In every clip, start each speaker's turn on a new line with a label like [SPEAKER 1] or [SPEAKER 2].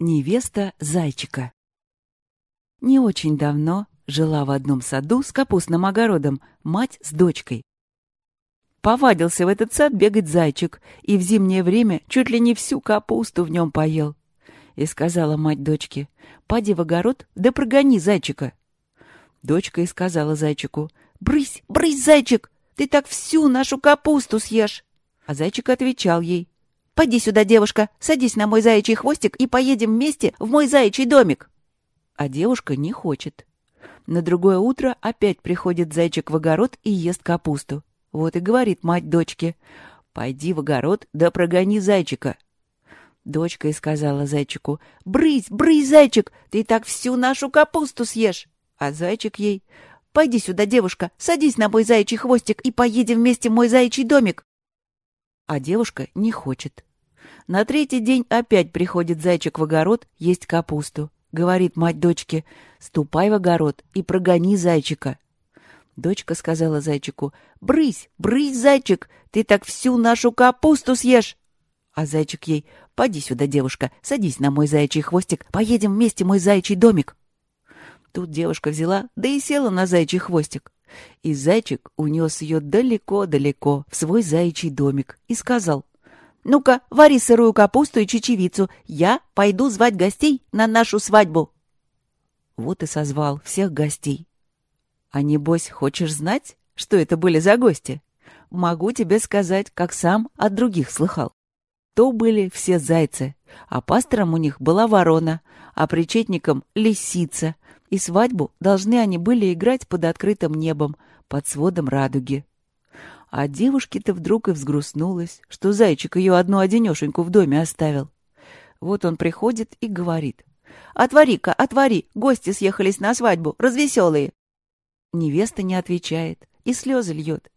[SPEAKER 1] Невеста зайчика. Не очень давно жила в одном саду с капустным огородом мать с дочкой. Повадился в этот сад бегать зайчик, и в зимнее время чуть ли не всю капусту в нем поел. И сказала мать дочке, «Поди в огород, да прогони зайчика». Дочка и сказала зайчику, «Брысь, брысь, зайчик, ты так всю нашу капусту съешь». А зайчик отвечал ей, Поди сюда, девушка, садись на мой заячий хвостик и поедем вместе в мой заячий домик. А девушка не хочет. На другое утро опять приходит зайчик в огород и ест капусту. Вот и говорит мать дочке, «Пойди в огород, да прогони зайчика». Дочка и сказала зайчику, «Брысь, брысь, зайчик, ты так всю нашу капусту съешь». А зайчик ей, «Пойди сюда, девушка, садись на мой заячий хвостик и поедем вместе в мой заячий домик». А девушка не хочет. На третий день опять приходит зайчик в огород есть капусту. Говорит мать дочке, ступай в огород и прогони зайчика. Дочка сказала зайчику, брысь, брысь, зайчик, ты так всю нашу капусту съешь. А зайчик ей, поди сюда, девушка, садись на мой заячий хвостик, поедем вместе мой заячий домик. Тут девушка взяла, да и села на заячий хвостик. И зайчик унес ее далеко-далеко в свой заячий домик и сказал, «Ну-ка, вари сырую капусту и чечевицу, я пойду звать гостей на нашу свадьбу». Вот и созвал всех гостей. А небось, хочешь знать, что это были за гости? Могу тебе сказать, как сам от других слыхал. То были все зайцы, а пастором у них была ворона, а причетником — лисица, и свадьбу должны они были играть под открытым небом, под сводом радуги. А девушке-то вдруг и взгрустнулась, что зайчик ее одну-одинешеньку в доме оставил. Вот он приходит и говорит. «Отвори-ка, отвори, гости съехались на свадьбу, развеселые!» Невеста не отвечает и слезы льет.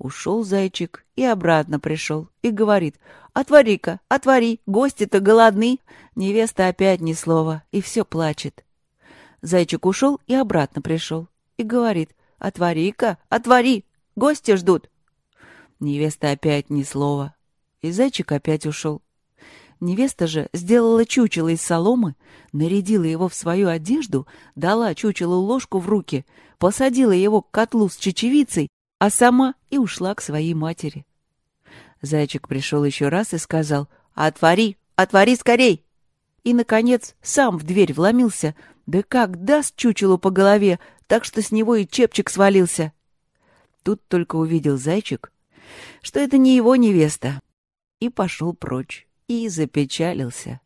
[SPEAKER 1] Ушел зайчик и обратно пришел и говорит. «Отвори-ка, отвори, гости-то голодны!» Невеста опять ни слова и все плачет. Зайчик ушел и обратно пришел. И говорит, «Отвори-ка, отвори, гости ждут». Невеста опять ни слова. И зайчик опять ушел. Невеста же сделала чучело из соломы, нарядила его в свою одежду, дала чучелу ложку в руки, посадила его к котлу с чечевицей, а сама и ушла к своей матери. Зайчик пришел еще раз и сказал «Отвори, отвори скорей!» И, наконец, сам в дверь вломился, да как даст чучелу по голове, так что с него и чепчик свалился. Тут только увидел зайчик, что это не его невеста, и пошел прочь, и запечалился.